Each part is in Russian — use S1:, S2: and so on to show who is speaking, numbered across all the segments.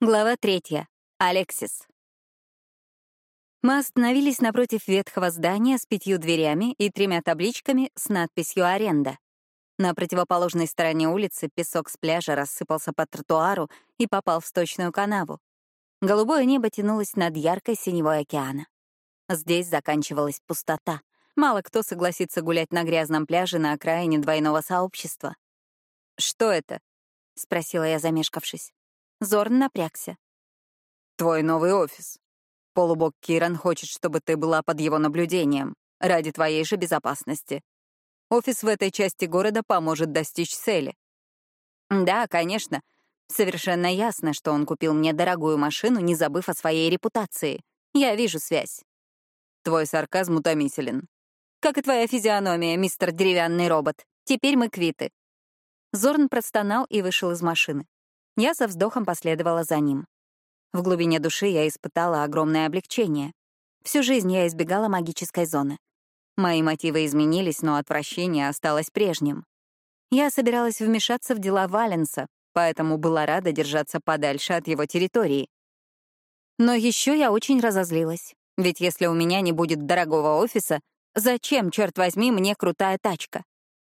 S1: Глава третья. Алексис. Мы остановились напротив ветхого здания с пятью дверями и тремя табличками с надписью «Аренда». На противоположной стороне улицы песок с пляжа рассыпался по тротуару и попал в сточную канаву. Голубое небо тянулось над яркой синевой океана. Здесь заканчивалась пустота. Мало кто согласится гулять на грязном пляже на окраине двойного сообщества. «Что это?» — спросила я, замешкавшись. Зорн напрягся.
S2: «Твой новый офис. Полубог Киран хочет, чтобы ты была под его наблюдением, ради твоей же безопасности. Офис в этой части города поможет достичь цели».
S1: «Да, конечно. Совершенно ясно, что он купил мне дорогую машину, не забыв о своей репутации. Я вижу связь».
S2: «Твой сарказм утомителен».
S1: «Как и твоя физиономия, мистер деревянный робот. Теперь мы квиты». Зорн простонал и вышел из машины. Я со вздохом последовала за ним. В глубине души я испытала огромное облегчение. Всю жизнь я избегала магической зоны. Мои мотивы изменились, но отвращение осталось прежним. Я собиралась вмешаться в дела Валенса, поэтому была рада держаться подальше от его территории. Но еще я очень разозлилась. Ведь если у меня не будет дорогого офиса, зачем, черт возьми, мне крутая тачка?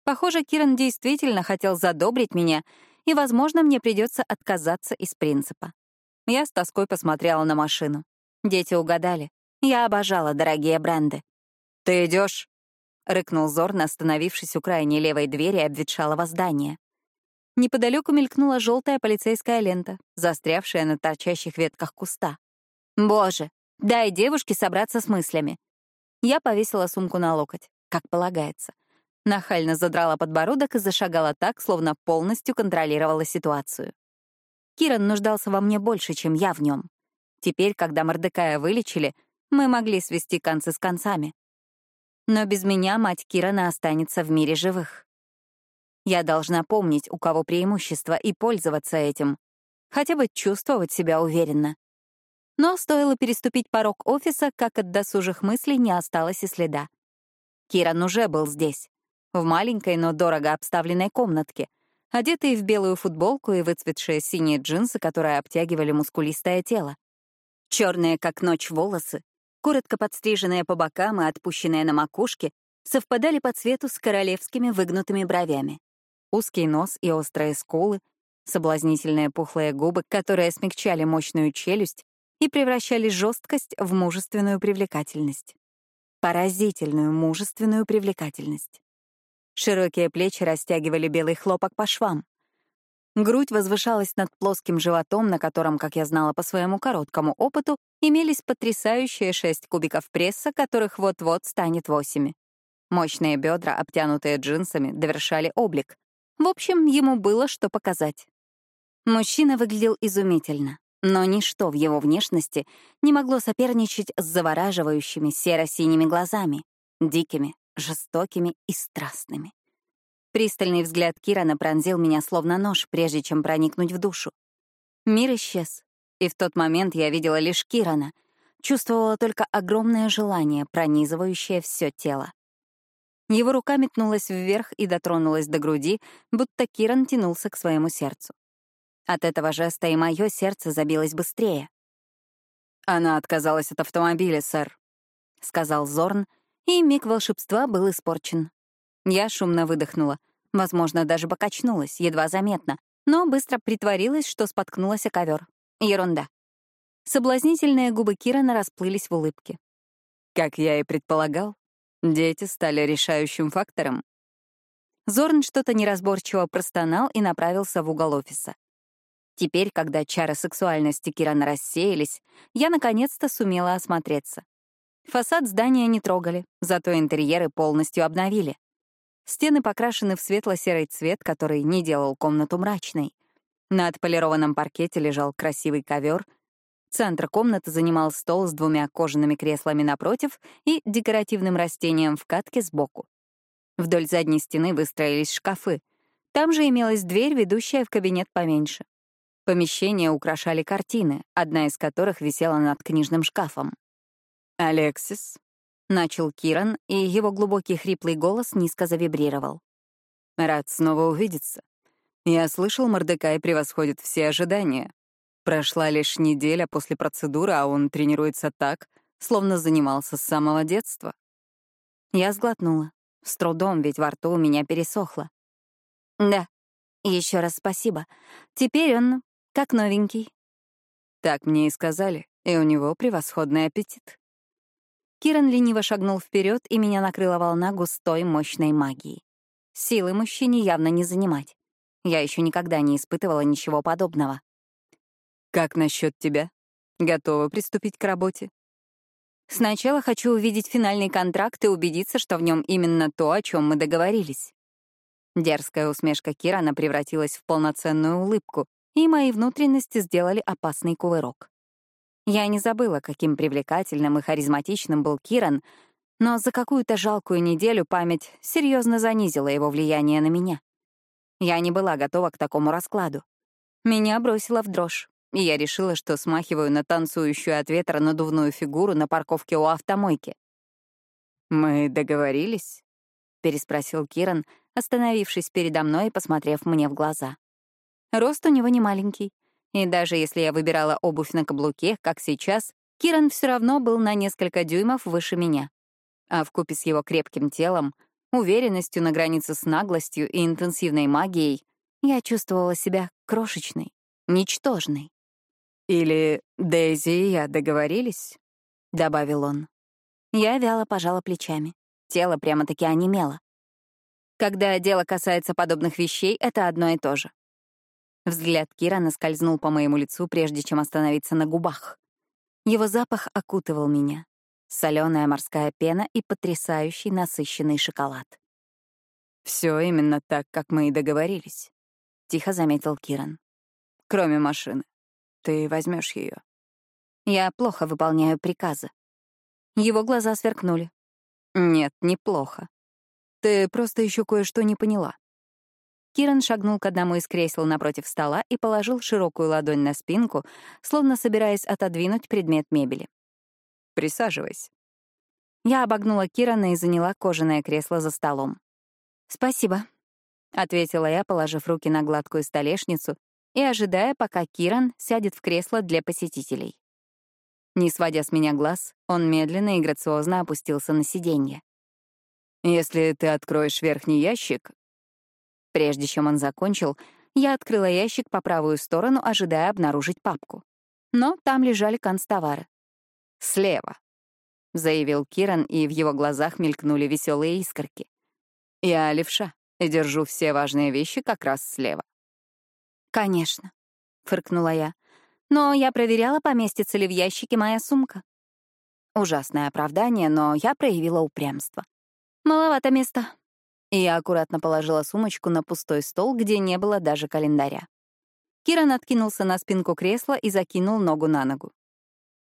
S1: Похоже, Киран действительно хотел задобрить меня и, возможно, мне придется отказаться из принципа. Я с тоской посмотрела на машину. Дети угадали. Я обожала дорогие бренды.
S2: «Ты идешь?
S1: рыкнул Зорн, остановившись у крайней левой двери обветшалого здания. Неподалеку мелькнула желтая полицейская лента, застрявшая на торчащих ветках куста. «Боже, дай девушке собраться с мыслями». Я повесила сумку на локоть, как полагается. Нахально задрала подбородок и зашагала так, словно полностью контролировала ситуацию. Киран нуждался во мне больше, чем я в нем. Теперь, когда Мордекая вылечили, мы могли свести концы с концами. Но без меня мать Кирана останется в мире живых. Я должна помнить, у кого преимущество, и пользоваться этим. Хотя бы чувствовать себя уверенно. Но стоило переступить порог офиса, как от досужих мыслей не осталось и следа. Киран уже был здесь в маленькой, но дорого обставленной комнатке, одетые в белую футболку и выцветшие синие джинсы, которые обтягивали мускулистое тело. Черные, как ночь, волосы, коротко подстриженные по бокам и отпущенные на макушке, совпадали по цвету с королевскими выгнутыми бровями. Узкий нос и острые скулы, соблазнительные пухлые губы, которые смягчали мощную челюсть и превращали жесткость в мужественную привлекательность. Поразительную мужественную привлекательность. Широкие плечи растягивали белый хлопок по швам. Грудь возвышалась над плоским животом, на котором, как я знала по своему короткому опыту, имелись потрясающие шесть кубиков пресса, которых вот-вот станет восемь. Мощные бедра, обтянутые джинсами, довершали облик. В общем, ему было что показать. Мужчина выглядел изумительно, но ничто в его внешности не могло соперничать с завораживающими серо-синими глазами, дикими, жестокими и страстными. Пристальный взгляд Кирана пронзил меня словно нож, прежде чем проникнуть в душу. Мир исчез, и в тот момент я видела лишь Кирана, чувствовала только огромное желание, пронизывающее все тело. Его рука метнулась вверх и дотронулась до груди, будто Киран тянулся к своему сердцу. От этого жеста и мое сердце забилось быстрее.
S2: «Она отказалась от автомобиля, сэр», — сказал Зорн, и миг волшебства был испорчен.
S1: Я шумно выдохнула, возможно, даже покачнулась, едва заметно, но быстро притворилась, что споткнулась о ковер. Ерунда. Соблазнительные губы Кирана расплылись в улыбке.
S2: Как я и предполагал, дети стали решающим фактором.
S1: Зорн что-то неразборчиво простонал и направился в угол офиса. Теперь, когда чары сексуальности Кирана рассеялись, я наконец-то сумела осмотреться. Фасад здания не трогали, зато интерьеры полностью обновили. Стены покрашены в светло-серый цвет, который не делал комнату мрачной. На отполированном паркете лежал красивый ковер. Центр комнаты занимал стол с двумя кожаными креслами напротив и декоративным растением в катке сбоку. Вдоль задней стены выстроились шкафы. Там же имелась дверь, ведущая в кабинет поменьше. Помещение украшали картины, одна из которых висела над книжным шкафом.
S2: «Алексис», — начал Киран, и его глубокий хриплый голос низко завибрировал. «Рад снова увидеться. Я слышал, Мордекай превосходит все ожидания. Прошла лишь неделя после процедуры, а он тренируется так, словно занимался с самого детства.
S1: Я сглотнула. С трудом, ведь во рту у меня пересохло. Да, еще раз спасибо. Теперь он как новенький.
S2: Так мне и сказали, и у него превосходный аппетит.
S1: Киран лениво шагнул вперед, и меня накрыла волна густой, мощной магии. Силы мужчине явно не занимать. Я еще никогда не испытывала ничего подобного.
S2: «Как насчет тебя? Готова приступить к работе?»
S1: «Сначала хочу увидеть финальный контракт и убедиться, что в нем именно то, о чем мы договорились». Дерзкая усмешка Кирана превратилась в полноценную улыбку, и мои внутренности сделали опасный кувырок. Я не забыла, каким привлекательным и харизматичным был Киран, но за какую-то жалкую неделю память серьезно занизила его влияние на меня. Я не была готова к такому раскладу. Меня бросило в дрожь, и я решила, что смахиваю на танцующую от ветра надувную фигуру на парковке у автомойки.
S2: «Мы договорились?» — переспросил Киран, остановившись передо мной и посмотрев мне в глаза.
S1: Рост у него не маленький, и даже если я выбирала обувь на каблуке, как сейчас, Киран все равно был на несколько дюймов выше меня. А вкупе с его крепким телом, уверенностью на границе с наглостью и интенсивной магией, я чувствовала себя крошечной, ничтожной.
S2: «Или Дейзи и я договорились?» — добавил он.
S1: Я вяло пожала плечами. Тело прямо-таки онемело. Когда дело касается подобных вещей, это одно и то же. Взгляд Кира скользнул по моему лицу, прежде чем остановиться на губах. Его запах окутывал меня. Соленая морская пена и потрясающий насыщенный шоколад.
S2: Все именно так, как мы и договорились», — тихо заметил Киран. «Кроме машины. Ты возьмешь ее.
S1: Я плохо выполняю приказы. Его глаза сверкнули.
S2: Нет, неплохо. Ты просто еще кое-что не поняла.
S1: Киран шагнул к одному из кресел напротив стола и положил широкую ладонь на спинку, словно собираясь отодвинуть предмет мебели.
S2: «Присаживайся».
S1: Я обогнула Кирана и заняла кожаное кресло за столом. «Спасибо», — ответила я, положив руки на гладкую столешницу и ожидая, пока Киран сядет в кресло для посетителей. Не сводя с меня глаз, он медленно и грациозно опустился на сиденье.
S2: «Если ты откроешь верхний ящик,
S1: Прежде чем он закончил, я открыла ящик по правую сторону, ожидая обнаружить папку. Но там лежали констовары.
S2: «Слева», — заявил Киран, и в его глазах мелькнули веселые искорки. «Я левша и держу все важные вещи как раз слева».
S1: «Конечно», — фыркнула я. «Но я проверяла, поместится ли в ящике моя сумка». Ужасное оправдание, но я проявила упрямство. «Маловато места и я аккуратно положила сумочку на пустой стол, где не было даже календаря. Киран откинулся на спинку кресла и закинул ногу на ногу.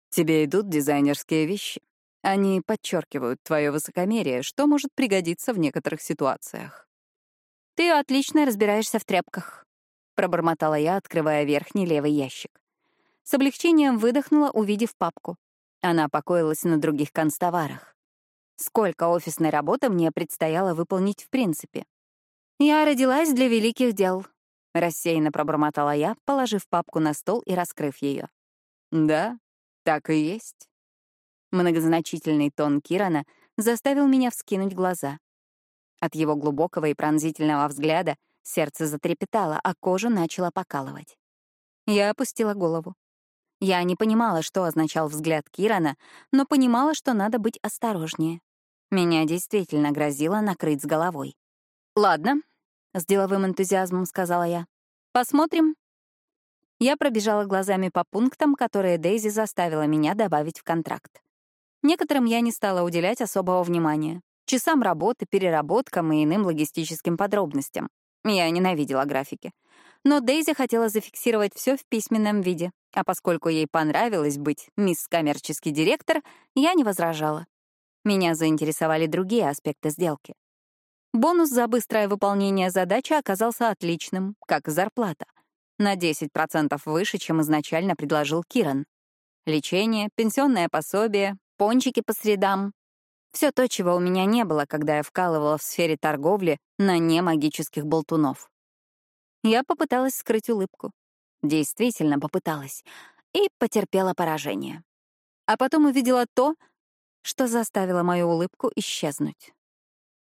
S2: «Тебе идут дизайнерские вещи. Они подчеркивают твое высокомерие, что может пригодиться в некоторых ситуациях».
S1: «Ты отлично разбираешься в тряпках», — пробормотала я, открывая верхний левый ящик. С облегчением выдохнула, увидев папку. Она покоилась на других констоварах. Сколько офисной работы мне предстояло выполнить в принципе? «Я родилась для великих дел», — рассеянно пробормотала я, положив папку на стол и раскрыв ее.
S2: «Да, так и есть».
S1: Многозначительный тон Кирана заставил меня вскинуть глаза. От его глубокого и пронзительного взгляда сердце затрепетало, а кожу начала покалывать. Я опустила голову. Я не понимала, что означал взгляд Кирана, но понимала, что надо быть осторожнее. Меня действительно грозило накрыть с головой. «Ладно», — с деловым энтузиазмом сказала я. «Посмотрим». Я пробежала глазами по пунктам, которые Дейзи заставила меня добавить в контракт. Некоторым я не стала уделять особого внимания. Часам работы, переработкам и иным логистическим подробностям. Я ненавидела графики. Но Дейзи хотела зафиксировать все в письменном виде, а поскольку ей понравилось быть мисс коммерческий директор, я не возражала. Меня заинтересовали другие аспекты сделки. Бонус за быстрое выполнение задачи оказался отличным, как зарплата. На 10% выше, чем изначально предложил Киран. Лечение, пенсионное пособие, пончики по средам. Все то, чего у меня не было, когда я вкалывала в сфере торговли на немагических болтунов. Я попыталась скрыть улыбку. действительно попыталась, и потерпела поражение. А потом увидела то, что заставило мою улыбку исчезнуть.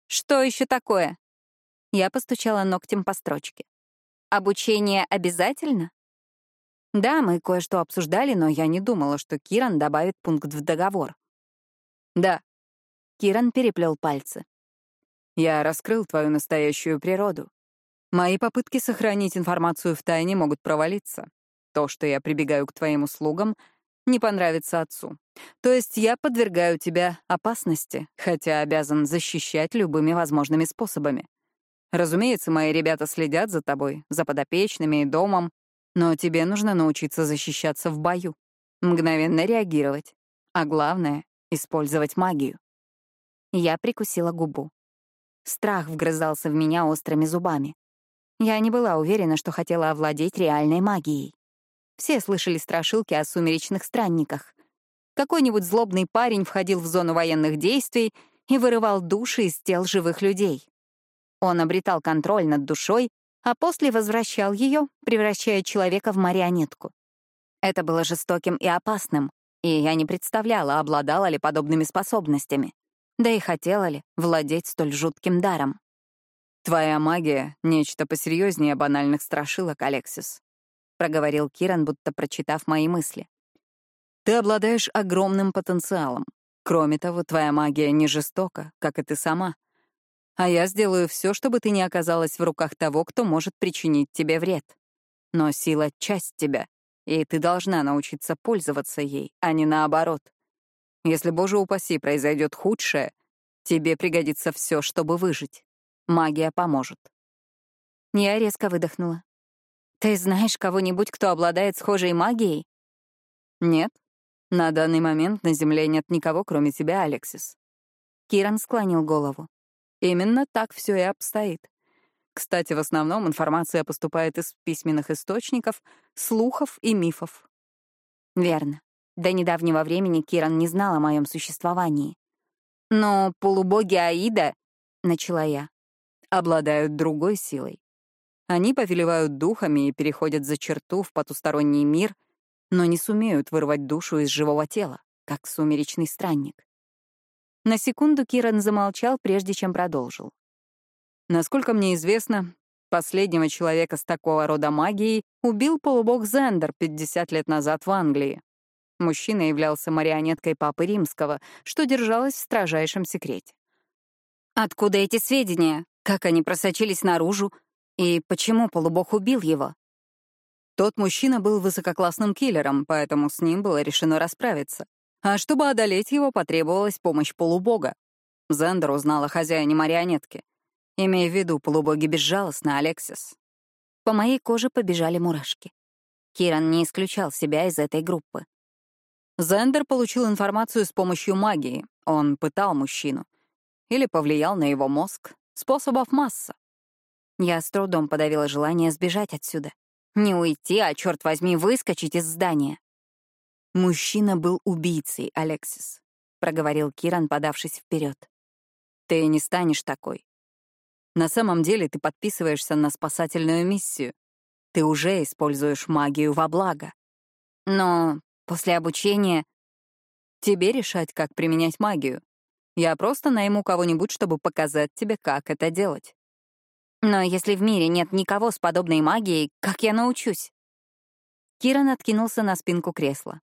S1: «Что еще такое?» Я постучала ногтем по строчке. «Обучение обязательно?» Да, мы кое-что обсуждали, но я не думала, что Киран добавит пункт в договор.
S2: Да.
S1: Киран переплел пальцы.
S2: Я раскрыл твою настоящую природу. Мои попытки сохранить информацию в тайне могут провалиться. То, что я прибегаю к твоим услугам, не понравится отцу. То есть я подвергаю тебя опасности, хотя обязан защищать любыми возможными способами. Разумеется, мои ребята следят за тобой, за подопечными и домом, но тебе нужно научиться защищаться в бою, мгновенно реагировать, а главное — использовать магию.
S1: Я прикусила губу. Страх вгрызался в меня острыми зубами. Я не была уверена, что хотела овладеть реальной магией. Все слышали страшилки о сумеречных странниках. Какой-нибудь злобный парень входил в зону военных действий и вырывал души из тел живых людей. Он обретал контроль над душой, а после возвращал ее, превращая человека в марионетку. Это было жестоким и опасным, и я не представляла, обладала ли подобными способностями. Да и хотела ли владеть столь жутким даром.
S2: «Твоя магия — нечто посерьезнее банальных страшилок, Алексис», — проговорил Киран, будто прочитав мои мысли. «Ты обладаешь огромным потенциалом. Кроме того, твоя магия не жестока, как и ты сама. А я сделаю все, чтобы ты не оказалась в руках того, кто может причинить тебе вред. Но сила — часть тебя, и ты должна научиться пользоваться ей, а не наоборот. Если, боже упаси, произойдет худшее, тебе пригодится все, чтобы выжить. Магия поможет.
S1: Я резко выдохнула. Ты знаешь кого-нибудь, кто обладает схожей магией?
S2: Нет. На данный момент на Земле нет никого, кроме тебя, Алексис.
S1: Киран склонил голову.
S2: Именно так все и обстоит. Кстати, в основном информация поступает из письменных источников, слухов и мифов.
S1: Верно. До недавнего времени Киран не знал о моем существовании. Но полубоги Аида, — начала я, —
S2: обладают другой силой. Они повелевают духами и переходят за черту в потусторонний мир, но не сумеют вырвать душу из живого тела, как сумеречный странник.
S1: На секунду Киран замолчал, прежде чем продолжил.
S2: Насколько мне известно, последнего человека с такого рода магией убил полубог Зендер 50 лет назад в Англии. Мужчина являлся марионеткой Папы Римского, что держалось в строжайшем секрете.
S1: Откуда эти сведения? Как они просочились наружу? И почему полубог убил его?
S2: Тот мужчина был высококлассным киллером, поэтому с ним было решено расправиться. А чтобы одолеть его, потребовалась помощь полубога. Зендер узнал о хозяине марионетки. Имея в виду, полубоги безжалостны, Алексис.
S1: По моей коже побежали мурашки. Киран не исключал себя из этой группы.
S2: Зендер получил информацию с помощью магии. Он пытал мужчину. Или повлиял на его мозг. Способов масса.
S1: Я с трудом подавила желание сбежать отсюда. Не уйти, а, черт возьми, выскочить из здания.
S2: «Мужчина был убийцей, Алексис», — проговорил Киран, подавшись вперед. «Ты не станешь такой. На самом деле ты подписываешься на спасательную миссию. Ты уже используешь магию во благо.
S1: Но после обучения...
S2: Тебе решать, как применять магию. Я просто найму кого-нибудь, чтобы показать тебе, как это делать.
S1: Но если в мире нет никого с подобной магией, как я научусь? Киран откинулся на спинку кресла.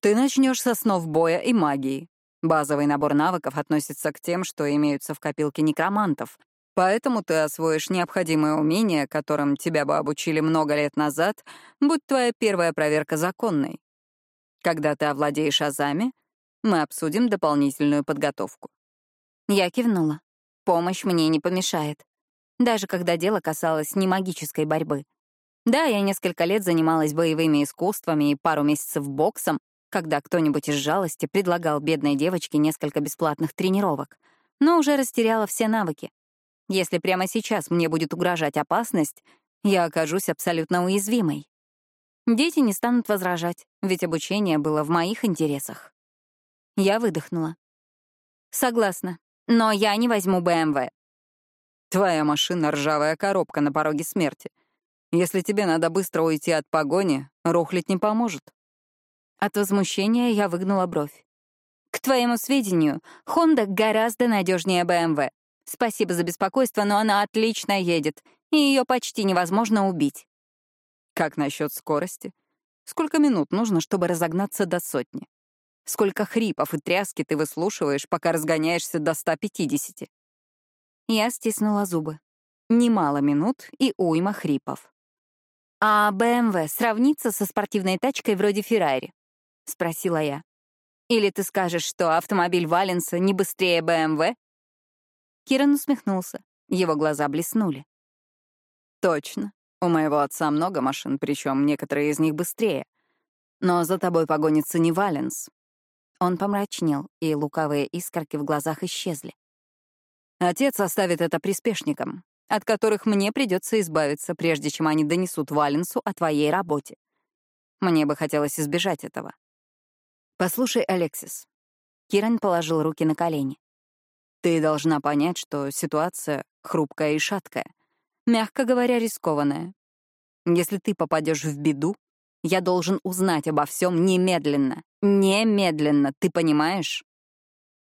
S2: Ты начнешь со снов боя и магии. Базовый набор навыков относится к тем, что имеются в копилке некромантов, поэтому ты освоишь необходимые умения, которым тебя бы обучили много лет назад, будь твоя первая проверка законной. Когда ты овладеешь азами, мы обсудим дополнительную подготовку.
S1: Я кивнула. Помощь мне не помешает. Даже когда дело касалось не магической борьбы. Да, я несколько лет занималась боевыми искусствами и пару месяцев боксом, когда кто-нибудь из жалости предлагал бедной девочке несколько бесплатных тренировок, но уже растеряла все навыки. Если прямо сейчас мне будет угрожать опасность, я окажусь абсолютно уязвимой. Дети не станут возражать, ведь обучение было в моих интересах. Я выдохнула. Согласна, но я не возьму БМВ.
S2: Твоя машина — ржавая коробка на пороге смерти. Если тебе надо быстро уйти от погони, рухлить не поможет.
S1: От возмущения я выгнула бровь. К твоему сведению, Honda гораздо надежнее BMW. Спасибо за беспокойство, но она отлично едет, и ее почти невозможно убить.
S2: Как насчет скорости? Сколько минут нужно, чтобы разогнаться до сотни? Сколько хрипов и тряски ты выслушиваешь, пока разгоняешься до 150?
S1: Я стиснула зубы. Немало минут и уйма хрипов. «А БМВ сравнится со спортивной тачкой вроде Феррари?» — спросила я. «Или ты скажешь, что автомобиль Валенса не быстрее БМВ?» Киран усмехнулся. Его глаза блеснули.
S2: «Точно. У моего отца много машин, причем некоторые из них быстрее. Но за тобой погонится не Валенс».
S1: Он помрачнел, и лукавые искорки в глазах исчезли.
S2: «Отец оставит это приспешникам, от которых мне придется избавиться, прежде чем они донесут Валенсу о твоей работе. Мне бы хотелось избежать этого. Послушай, Алексис. Киран положил руки на колени. Ты должна понять, что ситуация хрупкая и шаткая мягко говоря, рискованная. Если ты попадешь в беду, я должен узнать обо всем немедленно. Немедленно, ты понимаешь?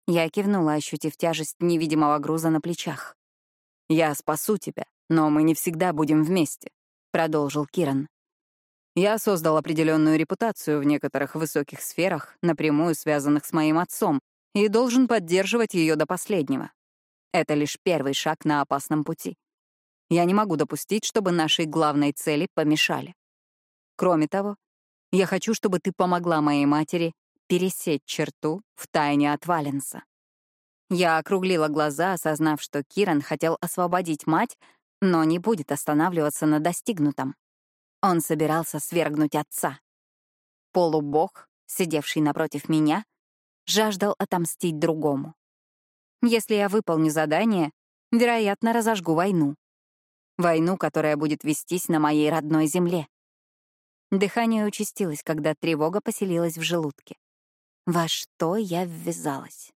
S1: Я кивнула, ощутив тяжесть невидимого груза на плечах.
S2: «Я спасу тебя, но мы не всегда будем вместе», — продолжил Киран. «Я создал определенную репутацию в некоторых высоких сферах, напрямую связанных с моим отцом, и должен поддерживать ее до последнего. Это лишь первый шаг на опасном пути. Я не могу допустить, чтобы нашей главной цели помешали. Кроме того, я хочу, чтобы ты помогла моей матери пересечь черту в тайне от Валенса. Я округлила глаза, осознав, что Киран хотел освободить мать, но не будет останавливаться на достигнутом. Он собирался свергнуть отца. Полубог, сидевший напротив меня, жаждал отомстить другому. Если я выполню задание, вероятно, разожгу войну. Войну, которая будет вестись на моей родной земле. Дыхание участилось, когда тревога поселилась в желудке. Во что я ввязалась?